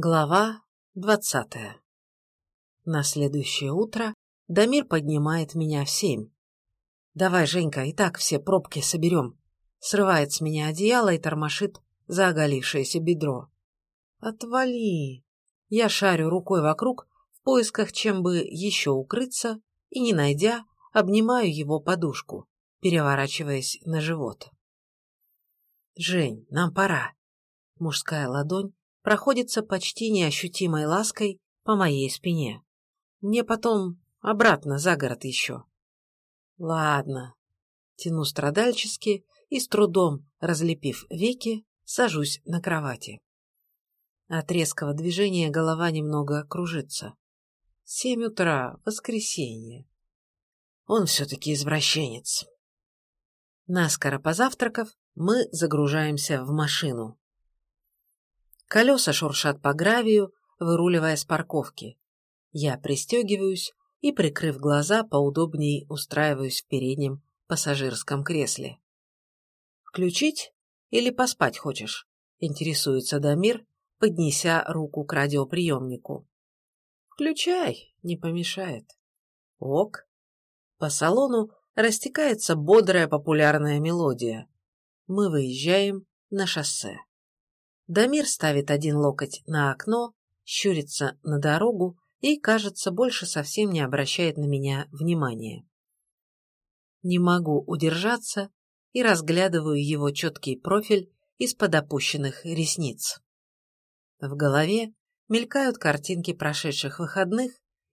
Глава двадцатая На следующее утро Дамир поднимает меня в семь. «Давай, Женька, и так все пробки соберем». Срывает с меня одеяло и тормошит за оголившееся бедро. «Отвали!» Я шарю рукой вокруг в поисках, чем бы еще укрыться, и, не найдя, обнимаю его подушку, переворачиваясь на живот. «Жень, нам пора». Мужская ладонь проходится почти неощутимой лаской по моей спине. Мне потом обратно за город еще. Ладно. Тяну страдальчески и с трудом, разлепив веки, сажусь на кровати. От резкого движения голова немного кружится. Семь утра, воскресенье. Он все-таки извращенец. Наскоро позавтракав, мы загружаемся в машину. Колеса шуршат по гравию, выруливая с парковки. Я пристегиваюсь и, прикрыв глаза, поудобней устраиваюсь в переднем пассажирском кресле. «Включить или поспать хочешь?» – интересуется Дамир, поднеся руку к радиоприемнику. «Включай, не помешает». «Ок». По салону растекается бодрая популярная мелодия. Мы выезжаем на шоссе. Дамир ставит один локоть на окно, щурится на дорогу и, кажется, больше совсем не обращает на меня внимания. Не могу удержаться и разглядываю его четкий профиль из-под опущенных ресниц. В голове мелькают картинки прошедших выходных,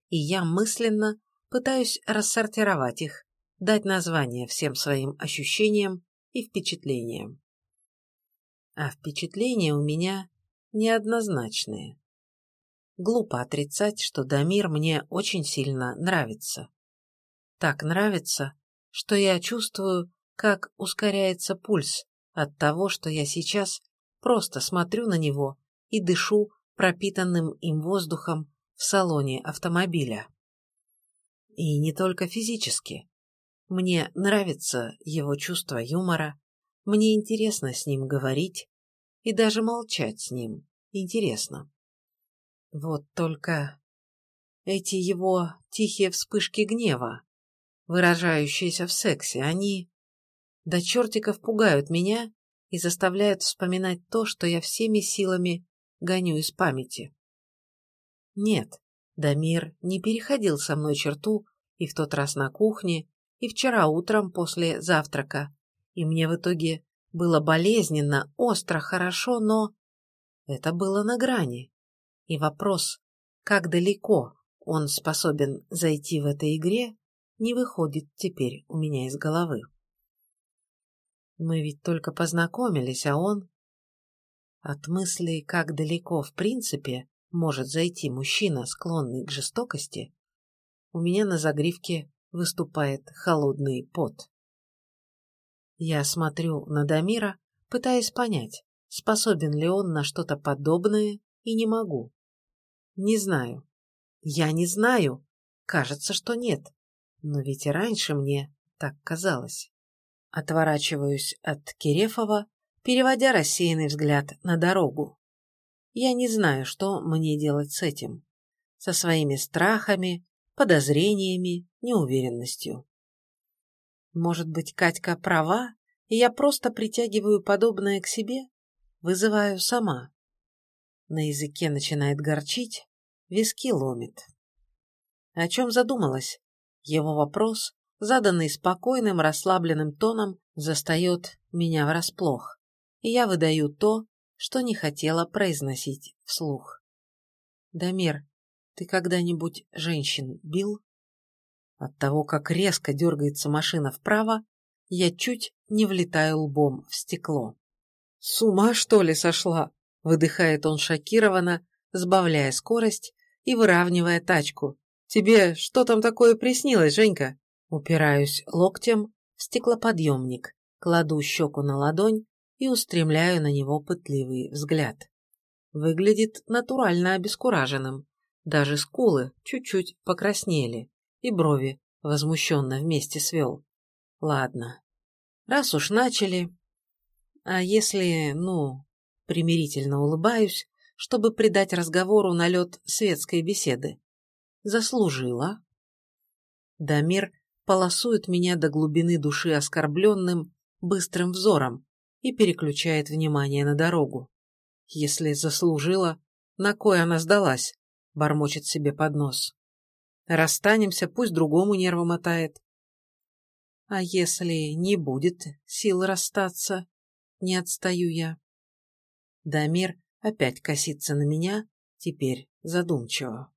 и я мысленно пытаюсь рассортировать их, дать название всем своим ощущениям и впечатлениям а впечатления у меня неоднозначные. Глупо отрицать, что Дамир мне очень сильно нравится. Так нравится, что я чувствую, как ускоряется пульс от того, что я сейчас просто смотрю на него и дышу пропитанным им воздухом в салоне автомобиля. И не только физически. Мне нравится его чувство юмора, мне интересно с ним говорить и даже молчать с ним. Интересно. Вот только эти его тихие вспышки гнева, выражающиеся в сексе, они до чертиков пугают меня и заставляют вспоминать то, что я всеми силами гоню из памяти. Нет, Дамир не переходил со мной черту и в тот раз на кухне, и вчера утром после завтрака, и мне в итоге было болезненно, остро, хорошо, но... Это было на грани. И вопрос, как далеко он способен зайти в этой игре, не выходит теперь у меня из головы. Мы ведь только познакомились, а он... От мысли, как далеко в принципе может зайти мужчина, склонный к жестокости, у меня на загривке выступает холодный пот. Я смотрю на Дамира, пытаясь понять, способен ли он на что-то подобное, и не могу. Не знаю. Я не знаю. Кажется, что нет. Но ведь и раньше мне так казалось. Отворачиваюсь от Кирефова, переводя рассеянный взгляд на дорогу. Я не знаю, что мне делать с этим. Со своими страхами, подозрениями, неуверенностью. Может быть, Катька права, и я просто притягиваю подобное к себе? Вызываю сама. На языке начинает горчить, виски ломит. О чем задумалась? Его вопрос, заданный спокойным, расслабленным тоном, застает меня врасплох, и я выдаю то, что не хотела произносить вслух. «Дамир, ты когда-нибудь женщин бил?» От того, как резко дергается машина вправо, я чуть не влетаю лбом в стекло. «С ума, что ли, сошла?» – выдыхает он шокированно, сбавляя скорость и выравнивая тачку. «Тебе что там такое приснилось, Женька?» Упираюсь локтем в стеклоподъемник, кладу щеку на ладонь и устремляю на него пытливый взгляд. Выглядит натурально обескураженным. Даже скулы чуть-чуть покраснели и брови возмущенно вместе свел. Ладно, раз уж начали... А если, ну, примирительно улыбаюсь, чтобы придать разговору налет светской беседы. Заслужила. Дамир полосует меня до глубины души оскорбленным, быстрым взором и переключает внимание на дорогу. Если заслужила, на кой она сдалась, бормочет себе под нос. Расстанемся, пусть другому нервы мотает. А если не будет сил расстаться, не отстаю я. Дамир опять косится на меня, теперь задумчиво.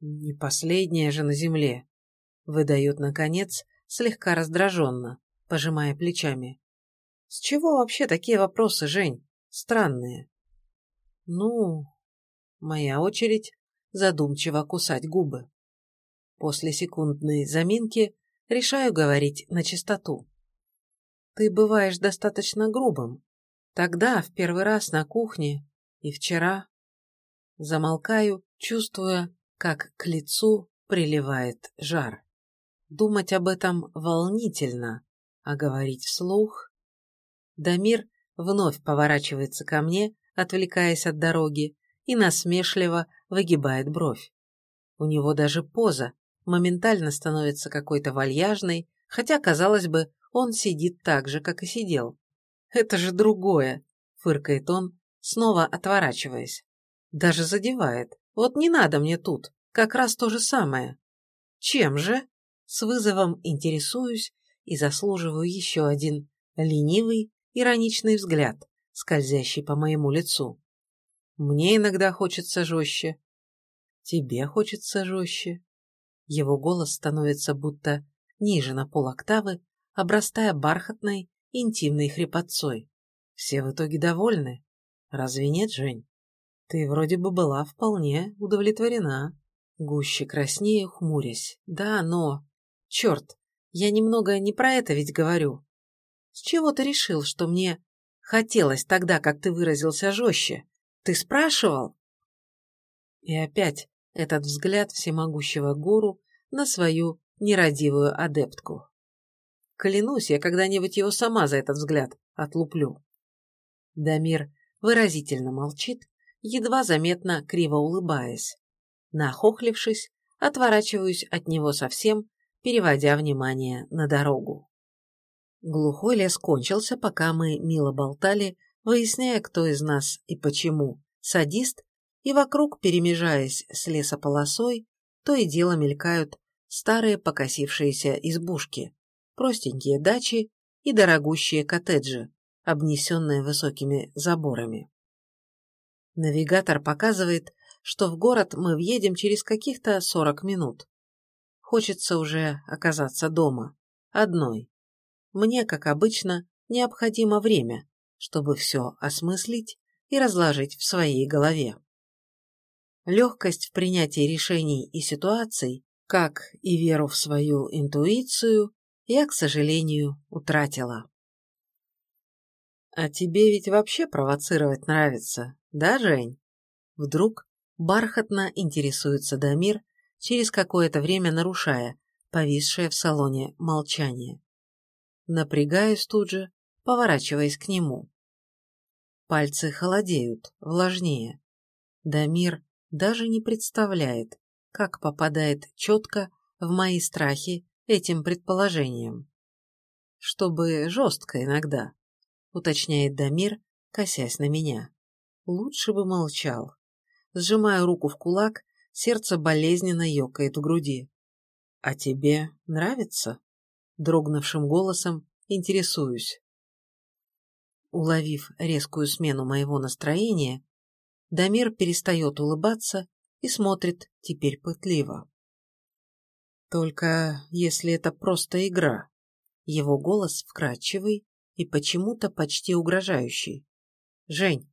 Не последняя же на земле, выдает, наконец, слегка раздраженно, пожимая плечами. С чего вообще такие вопросы, Жень? Странные. Ну, моя очередь задумчиво кусать губы. После секундной заминки решаю говорить на чистоту. Ты бываешь достаточно грубым. Тогда, в первый раз на кухне, и вчера. Замолкаю, чувствуя, как к лицу приливает жар. Думать об этом волнительно, а говорить вслух... Дамир вновь поворачивается ко мне, отвлекаясь от дороги, и насмешливо выгибает бровь. У него даже поза моментально становится какой-то вальяжной, хотя, казалось бы, он сидит так же, как и сидел. «Это же другое!» — фыркает он, снова отворачиваясь. «Даже задевает. Вот не надо мне тут. Как раз то же самое. Чем же?» С вызовом интересуюсь и заслуживаю еще один ленивый, ироничный взгляд, скользящий по моему лицу. Мне иногда хочется жестче. Тебе хочется жестче. Его голос становится будто ниже на полоктавы, обрастая бархатной, интимной хрипотцой. Все в итоге довольны. Разве нет, Жень? Ты вроде бы была вполне удовлетворена. Гуще краснею, хмурясь. Да, но... Черт, я немного не про это ведь говорю. С чего ты решил, что мне хотелось тогда, как ты выразился жестче? Ты спрашивал? И опять этот взгляд всемогущего гуру на свою нерадивую адептку. Клянусь, я когда-нибудь его сама за этот взгляд отлуплю. Дамир выразительно молчит, едва заметно криво улыбаясь. Нахохлившись, отворачиваюсь от него совсем, переводя внимание на дорогу. Глухой лес кончился, пока мы мило болтали, выясняя, кто из нас и почему садист, и вокруг, перемежаясь с лесополосой, то и дело мелькают старые покосившиеся избушки, простенькие дачи и дорогущие коттеджи, обнесенные высокими заборами. Навигатор показывает, что в город мы въедем через каких-то сорок минут. Хочется уже оказаться дома, одной. Мне, как обычно, необходимо время, чтобы все осмыслить и разложить в своей голове. Легкость в принятии решений и ситуаций, как и веру в свою интуицию, я, к сожалению, утратила. «А тебе ведь вообще провоцировать нравится, да, Жень?» Вдруг бархатно интересуется Дамир, через какое-то время нарушая повисшее в салоне молчание. Напрягаюсь тут же, поворачиваясь к нему. Пальцы холодеют, влажнее. Дамир даже не представляет, как попадает четко в мои страхи этим предположением. Чтобы жестко иногда, уточняет Дамир, косясь на меня. Лучше бы молчал. Сжимаю руку в кулак, сердце болезненно ёкает в груди. «А тебе нравится?» Дрогнувшим голосом интересуюсь. Уловив резкую смену моего настроения, Дамир перестает улыбаться и смотрит теперь пытливо. Только если это просто игра. Его голос вкрадчивый и почему-то почти угрожающий. Жень,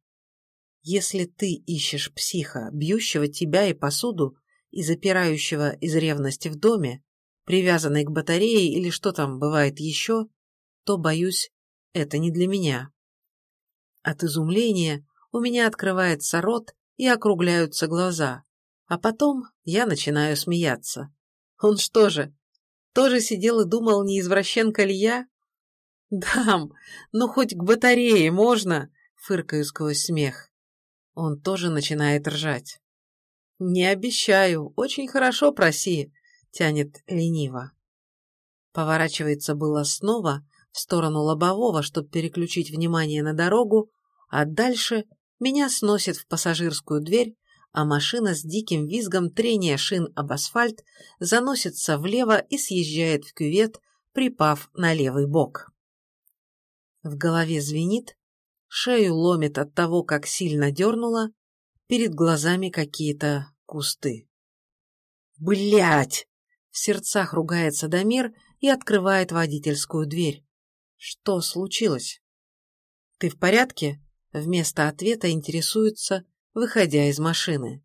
если ты ищешь психа, бьющего тебя и посуду и запирающего из ревности в доме, привязанной к батарее или что там бывает еще, то, боюсь, это не для меня. От изумления у меня открывается рот и округляются глаза, а потом я начинаю смеяться. Он что же, тоже сидел и думал, не извращенка ли я? Дам, ну хоть к батарее можно, фыркаю сквозь смех. Он тоже начинает ржать. «Не обещаю, очень хорошо проси», — тянет лениво. Поворачивается было снова в сторону лобового, чтобы переключить внимание на дорогу, а дальше меня сносит в пассажирскую дверь, а машина с диким визгом трения шин об асфальт заносится влево и съезжает в кювет, припав на левый бок. В голове звенит, шею ломит от того, как сильно дернула, перед глазами какие-то кусты. Блять! В сердцах ругается Дамир и открывает водительскую дверь. Что случилось? Ты в порядке? Вместо ответа интересуется, выходя из машины.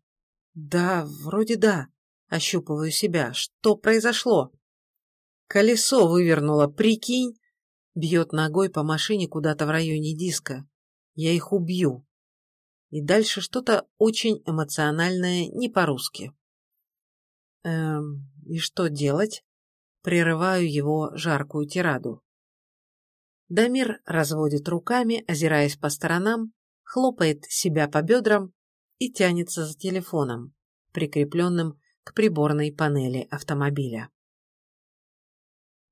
Да, вроде да. Ощупываю себя. Что произошло? Колесо вывернуло, прикинь? Бьет ногой по машине куда-то в районе диска. Я их убью. И дальше что-то очень эмоциональное, не по-русски. Эм, и что делать? Прерываю его жаркую тираду. Дамир разводит руками, озираясь по сторонам, хлопает себя по бедрам и тянется за телефоном, прикрепленным к приборной панели автомобиля.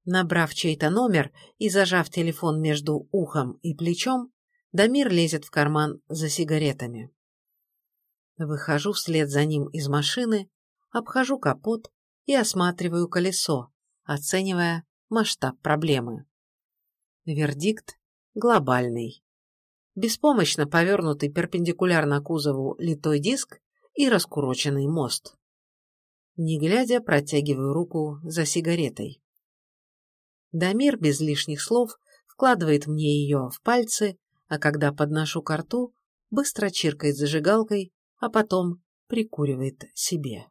Набрав чей-то номер и зажав телефон между ухом и плечом, Дамир лезет в карман за сигаретами. Выхожу вслед за ним из машины, обхожу капот и осматриваю колесо, оценивая масштаб проблемы. Вердикт глобальный. Беспомощно повернутый перпендикулярно кузову литой диск и раскуроченный мост. Не глядя, протягиваю руку за сигаретой. Дамир без лишних слов вкладывает мне ее в пальцы, а когда подношу ко рту, быстро чиркает зажигалкой, а потом прикуривает себе.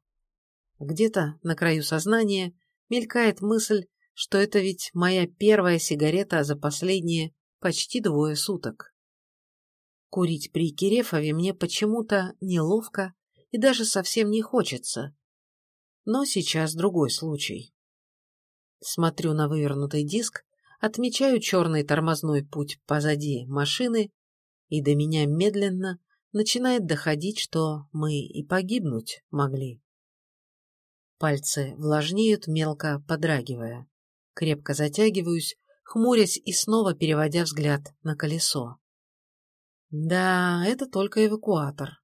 Где-то на краю сознания мелькает мысль, что это ведь моя первая сигарета за последние почти двое суток. Курить при Кирефове мне почему-то неловко и даже совсем не хочется. Но сейчас другой случай. Смотрю на вывернутый диск, отмечаю черный тормозной путь позади машины, и до меня медленно начинает доходить, что мы и погибнуть могли. Пальцы влажнеют, мелко подрагивая. Крепко затягиваюсь, хмурясь и снова переводя взгляд на колесо. Да, это только эвакуатор.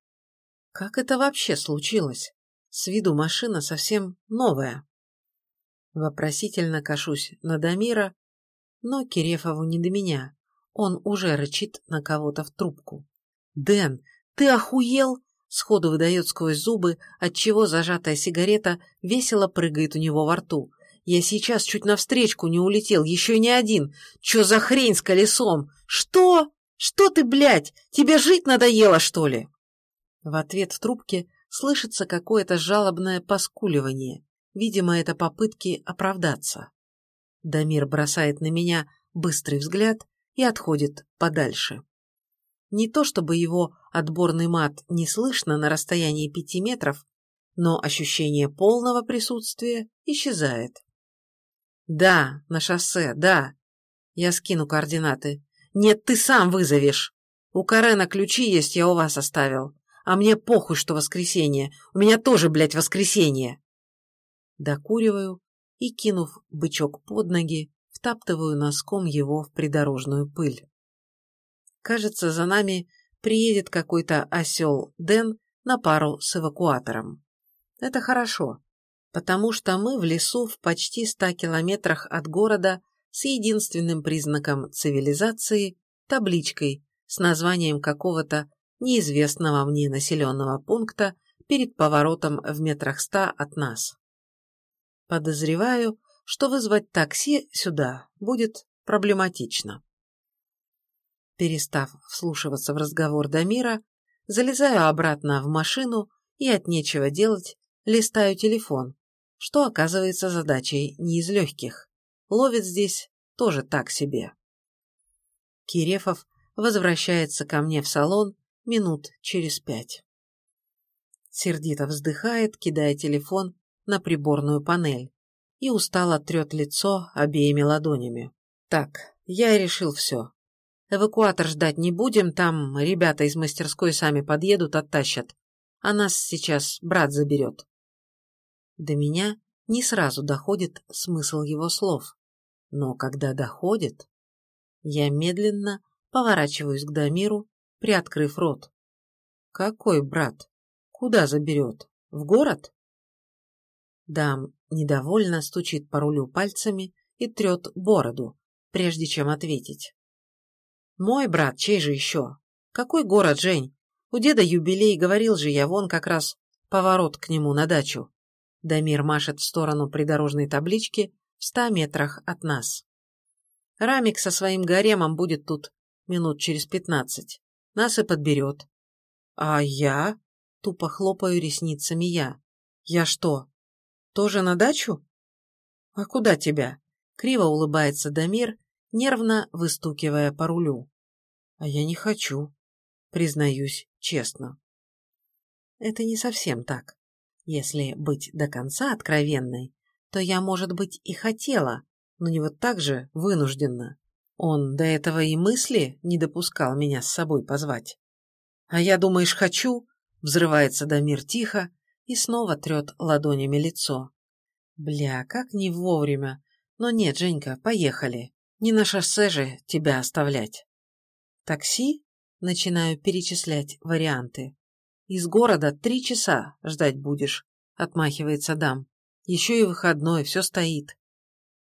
Как это вообще случилось? С виду машина совсем новая. Вопросительно кашусь на Дамира, но Кирефову не до меня. Он уже рычит на кого-то в трубку. «Дэн, ты охуел?» Сходу выдает сквозь зубы, отчего зажатая сигарета весело прыгает у него во рту. «Я сейчас чуть навстречку не улетел, еще не один. Че за хрень с колесом? Что? Что ты, блядь? Тебе жить надоело, что ли?» В ответ в трубке слышится какое-то жалобное поскуливание. Видимо, это попытки оправдаться. Дамир бросает на меня быстрый взгляд и отходит подальше. Не то чтобы его отборный мат не слышно на расстоянии пяти метров, но ощущение полного присутствия исчезает. «Да, на шоссе, да. Я скину координаты. Нет, ты сам вызовешь. У Карена ключи есть, я у вас оставил. А мне похуй, что воскресенье. У меня тоже, блядь, воскресенье. Докуриваю и, кинув бычок под ноги, втаптываю носком его в придорожную пыль. Кажется, за нами приедет какой-то осел Дэн на пару с эвакуатором. Это хорошо, потому что мы в лесу в почти ста километрах от города с единственным признаком цивилизации – табличкой с названием какого-то неизвестного мне населенного пункта перед поворотом в метрах ста от нас. Подозреваю, что вызвать такси сюда будет проблематично. Перестав вслушиваться в разговор Дамира, залезаю обратно в машину и от нечего делать листаю телефон, что оказывается задачей не из легких. Ловит здесь тоже так себе. Кирефов возвращается ко мне в салон минут через пять. Сердито вздыхает, кидая телефон на приборную панель и устало трет лицо обеими ладонями. Так, я решил все. Эвакуатор ждать не будем, там ребята из мастерской сами подъедут, оттащат. А нас сейчас брат заберет. До меня не сразу доходит смысл его слов. Но когда доходит, я медленно поворачиваюсь к Дамиру, приоткрыв рот. Какой брат? Куда заберет? В город? Дам недовольно стучит по рулю пальцами и трет бороду, прежде чем ответить. Мой брат, чей же еще? Какой город, Жень? У деда юбилей, говорил же я, вон как раз поворот к нему на дачу. Дамир машет в сторону придорожной таблички в ста метрах от нас. Рамик со своим гаремом будет тут минут через пятнадцать. Нас и подберет. А я? Тупо хлопаю ресницами я. Я что, тоже на дачу? А куда тебя? Криво улыбается Дамир, нервно выстукивая по рулю. А я не хочу, признаюсь честно. Это не совсем так. Если быть до конца откровенной, то я, может быть, и хотела, но не вот так же вынужденно. Он до этого и мысли не допускал меня с собой позвать. «А я, думаешь, хочу?» — взрывается Дамир тихо и снова трет ладонями лицо. «Бля, как не вовремя. Но нет, Женька, поехали. Не на шоссе же тебя оставлять». «Такси?» — начинаю перечислять варианты. «Из города три часа ждать будешь», — отмахивается дам. «Еще и выходной, все стоит».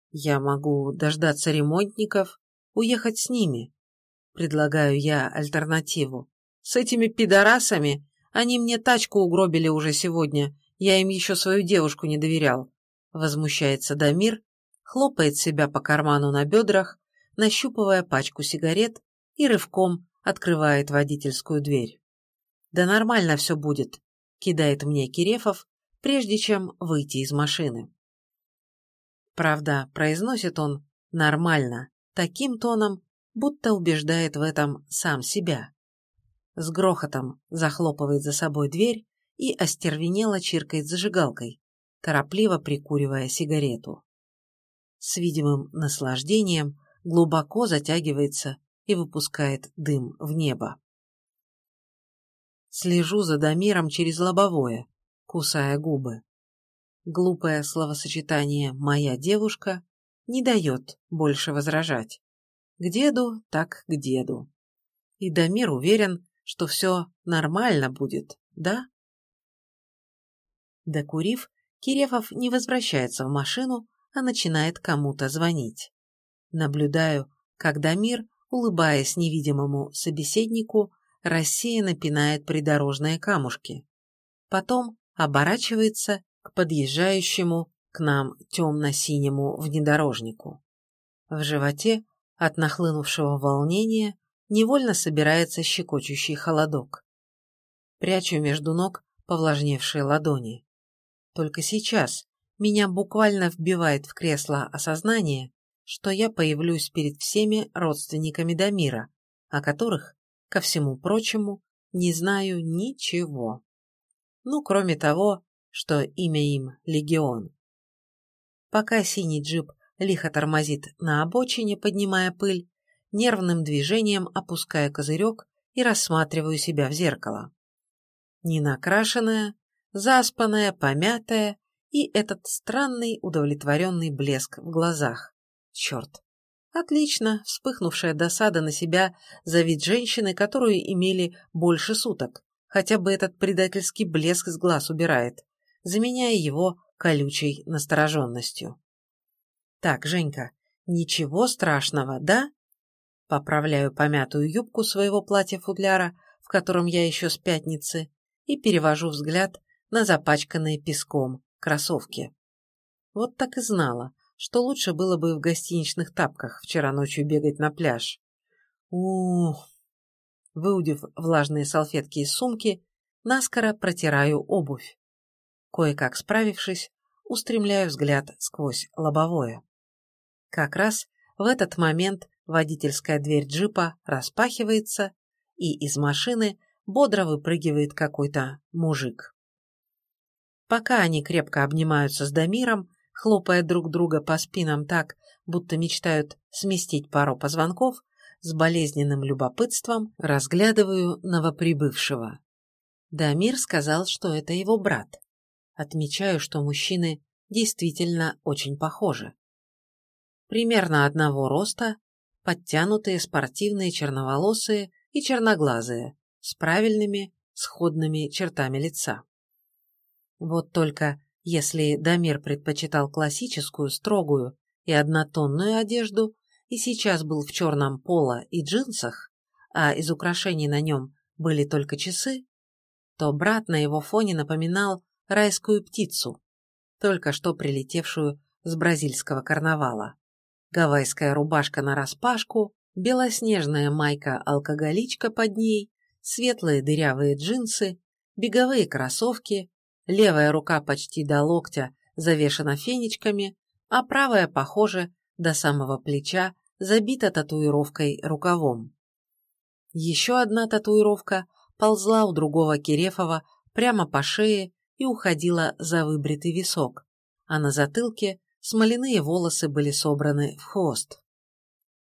«Я могу дождаться ремонтников, уехать с ними», — предлагаю я альтернативу. «С этими пидорасами они мне тачку угробили уже сегодня, я им еще свою девушку не доверял», — возмущается Дамир, хлопает себя по карману на бедрах, нащупывая пачку сигарет и рывком открывает водительскую дверь. «Да нормально все будет», — кидает мне Кирефов, прежде чем выйти из машины. Правда, произносит он «нормально», таким тоном, будто убеждает в этом сам себя. С грохотом захлопывает за собой дверь и остервенело чиркает зажигалкой, торопливо прикуривая сигарету. С видимым наслаждением глубоко затягивается и выпускает дым в небо. Слежу за Дамиром через лобовое, кусая губы. Глупое словосочетание «моя девушка» не дает больше возражать. К деду так к деду. И Дамир уверен, что все нормально будет, да? Докурив, Кирефов не возвращается в машину, а начинает кому-то звонить. Наблюдаю, как Дамир улыбаясь невидимому собеседнику, рассеянно пинает придорожные камушки. Потом оборачивается к подъезжающему к нам темно-синему внедорожнику. В животе от нахлынувшего волнения невольно собирается щекочущий холодок. Прячу между ног повлажневшие ладони. Только сейчас меня буквально вбивает в кресло осознание, что я появлюсь перед всеми родственниками Дамира, о которых, ко всему прочему, не знаю ничего. Ну, кроме того, что имя им Легион. Пока синий джип лихо тормозит на обочине, поднимая пыль, нервным движением опускаю козырек и рассматриваю себя в зеркало. Ненакрашенная, заспанная, помятая и этот странный удовлетворенный блеск в глазах. Черт. Отлично, вспыхнувшая досада на себя за вид женщины, которую имели больше суток. Хотя бы этот предательский блеск с глаз убирает, заменяя его колючей настороженностью. Так, Женька, ничего страшного, да? Поправляю помятую юбку своего платья-футляра, в котором я еще с пятницы, и перевожу взгляд на запачканные песком кроссовки. Вот так и знала, что лучше было бы в гостиничных тапках вчера ночью бегать на пляж. у Выудив влажные салфетки из сумки, наскоро протираю обувь. Кое-как справившись, устремляю взгляд сквозь лобовое. Как раз в этот момент водительская дверь джипа распахивается, и из машины бодро выпрыгивает какой-то мужик. Пока они крепко обнимаются с Дамиром, хлопая друг друга по спинам так, будто мечтают сместить пару позвонков, с болезненным любопытством разглядываю новоприбывшего. Дамир сказал, что это его брат. Отмечаю, что мужчины действительно очень похожи. Примерно одного роста, подтянутые, спортивные, черноволосые и черноглазые, с правильными, сходными чертами лица. Вот только если Дамир предпочитал классическую, строгую и однотонную одежду и сейчас был в черном поло и джинсах, а из украшений на нем были только часы, то брат на его фоне напоминал райскую птицу, только что прилетевшую с бразильского карнавала. Гавайская рубашка нараспашку, белоснежная майка-алкоголичка под ней, светлые дырявые джинсы, беговые кроссовки, левая рука почти до локтя завешена фенечками, а правая, похоже, до самого плеча забита татуировкой рукавом. Еще одна татуировка ползла у другого Кирефова прямо по шее и уходила за выбритый висок, а на затылке смоляные волосы были собраны в хвост.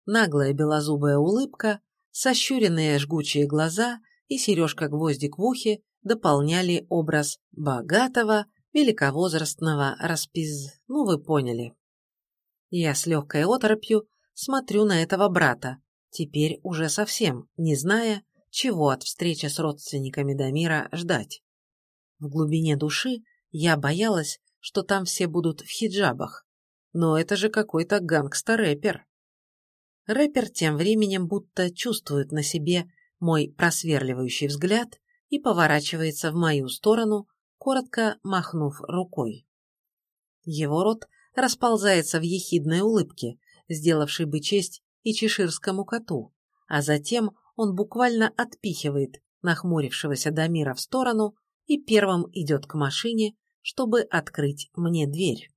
Наглая белозубая улыбка, сощуренные жгучие глаза и сережка-гвоздик в ухе дополняли образ богатого, великовозрастного распиз... Ну, вы поняли. Я с легкой оторопью смотрю на этого брата, теперь уже совсем, не зная, чего от встречи с родственниками Дамира ждать. В глубине души я боялась, что там все будут в хиджабах. Но это же какой-то гангстер-рэпер. Рэпер тем временем будто чувствует на себе мой просверливающий взгляд и поворачивается в мою сторону, коротко махнув рукой. Его рот расползается в ехидной улыбке, сделавшей бы честь и чеширскому коту, а затем он буквально отпихивает нахмурившегося Дамира в сторону и первым идет к машине, чтобы открыть мне дверь.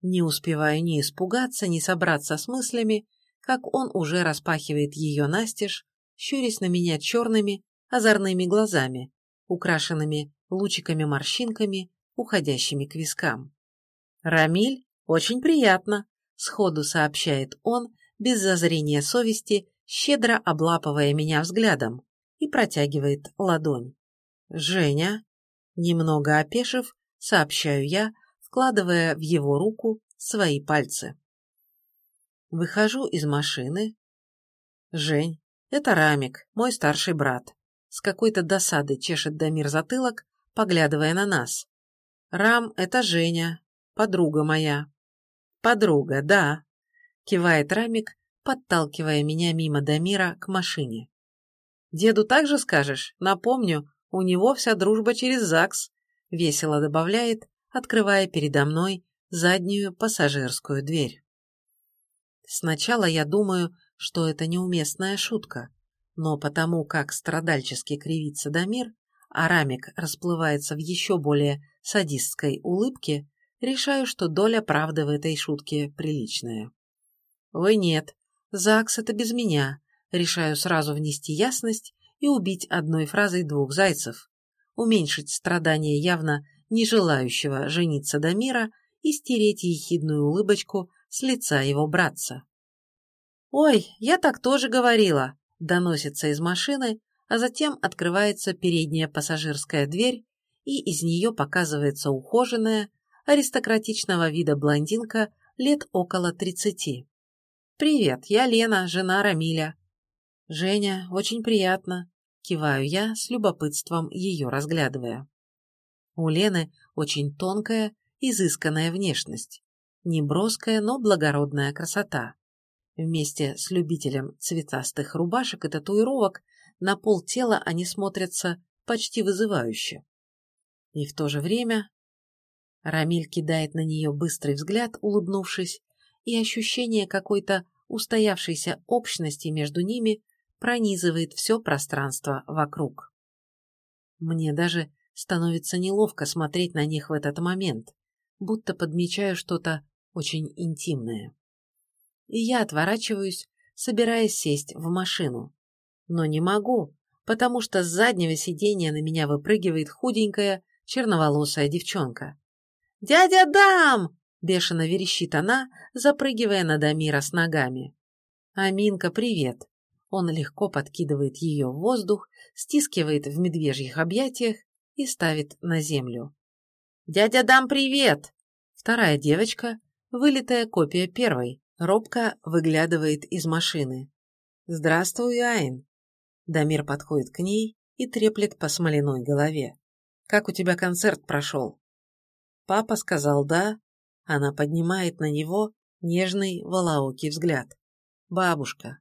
Не успеваю ни испугаться, ни собраться с мыслями, как он уже распахивает ее настежь, щурясь на меня черными, озорными глазами, украшенными лучиками-морщинками, уходящими к вискам. «Рамиль, очень приятно», — сходу сообщает он, без зазрения совести, щедро облапывая меня взглядом, и протягивает ладонь. «Женя?» Немного опешив, сообщаю я, вкладывая в его руку свои пальцы. Выхожу из машины. «Жень, это Рамик, мой старший брат». С какой-то досадой чешет Дамир затылок, поглядывая на нас. «Рам, это Женя, подруга моя». «Подруга, да», — кивает Рамик, подталкивая меня мимо Дамира к машине. «Деду также скажешь? Напомню, у него вся дружба через ЗАГС», — весело добавляет, открывая передо мной заднюю пассажирскую дверь. Сначала я думаю, что это неуместная шутка, но потому как страдальчески кривится Дамир, а Рамик расплывается в еще более садистской улыбке, решаю, что доля правды в этой шутке приличная. Ой, нет, ЗАГС — это без меня. Решаю сразу внести ясность и убить одной фразой двух зайцев. Уменьшить страдания явно не желающего жениться до мира и стереть ехидную улыбочку с лица его братца. «Ой, я так тоже говорила», — доносится из машины, а затем открывается передняя пассажирская дверь, и из нее показывается ухоженная, аристократичного вида блондинка лет около тридцати. «Привет, я Лена, жена Рамиля». «Женя, очень приятно», — киваю я, с любопытством ее разглядывая. У Лены очень тонкая, изысканная внешность. Неброская, но благородная красота. Вместе с любителем цветастых рубашек и татуировок на пол тела они смотрятся почти вызывающе. И в то же время Рамиль кидает на нее быстрый взгляд, улыбнувшись, и ощущение какой-то устоявшейся общности между ними пронизывает все пространство вокруг. Мне даже становится неловко смотреть на них в этот момент, будто подмечаю что-то очень интимное. И я отворачиваюсь, собираясь сесть в машину. Но не могу, потому что с заднего сиденья на меня выпрыгивает худенькая, черноволосая девчонка. «Дядя Дам!» Бешено верещит она, запрыгивая на Дамира с ногами. «Аминка, привет!» Он легко подкидывает ее в воздух, стискивает в медвежьих объятиях и ставит на землю. «Дядя Дам, привет!» Вторая девочка, вылитая копия первой, робко выглядывает из машины. «Здравствуй, Айн!» Дамир подходит к ней и треплет по смоляной голове. «Как у тебя концерт прошел?» Папа сказал «да». Она поднимает на него нежный волоокий взгляд. «Бабушка».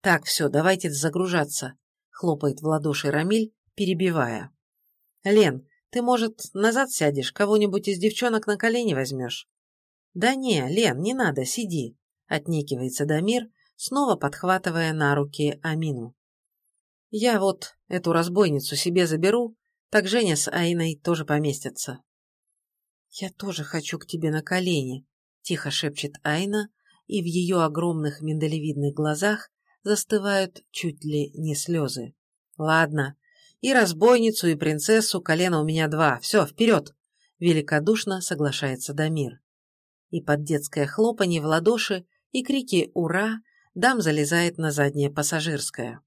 «Так, все, давайте загружаться», — хлопает в ладоши Рамиль, перебивая. «Лен, ты, может, назад сядешь, кого-нибудь из девчонок на колени возьмешь?» «Да не, Лен, не надо, сиди», — отнекивается Дамир, снова подхватывая на руки Амину. «Я вот эту разбойницу себе заберу, так Женя с Аиной тоже поместятся». «Я тоже хочу к тебе на колени», — тихо шепчет Айна, и в ее огромных миндалевидных глазах застывают чуть ли не слезы. «Ладно, и разбойницу, и принцессу, колено у меня два. Все, вперед!» — великодушно соглашается Дамир. И под детское хлопанье в ладоши и крики «Ура!» дам залезает на заднее пассажирское.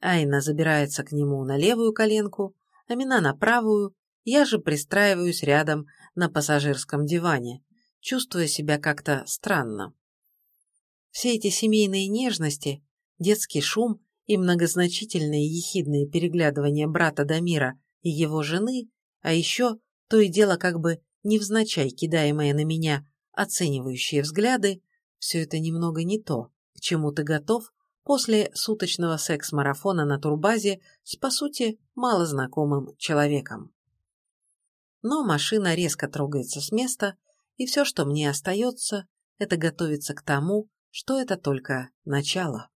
Айна забирается к нему на левую коленку, Амина на правую, я же пристраиваюсь рядом на пассажирском диване, чувствуя себя как-то странно. Все эти семейные нежности, детский шум и многозначительные ехидные переглядывания брата Дамира и его жены, а еще то и дело как бы невзначай кидаемые на меня оценивающие взгляды, все это немного не то, к чему ты готов после суточного секс-марафона на турбазе с, по сути, малознакомым человеком. Но машина резко трогается с места, и все, что мне остается, это готовиться к тому, что это только начало.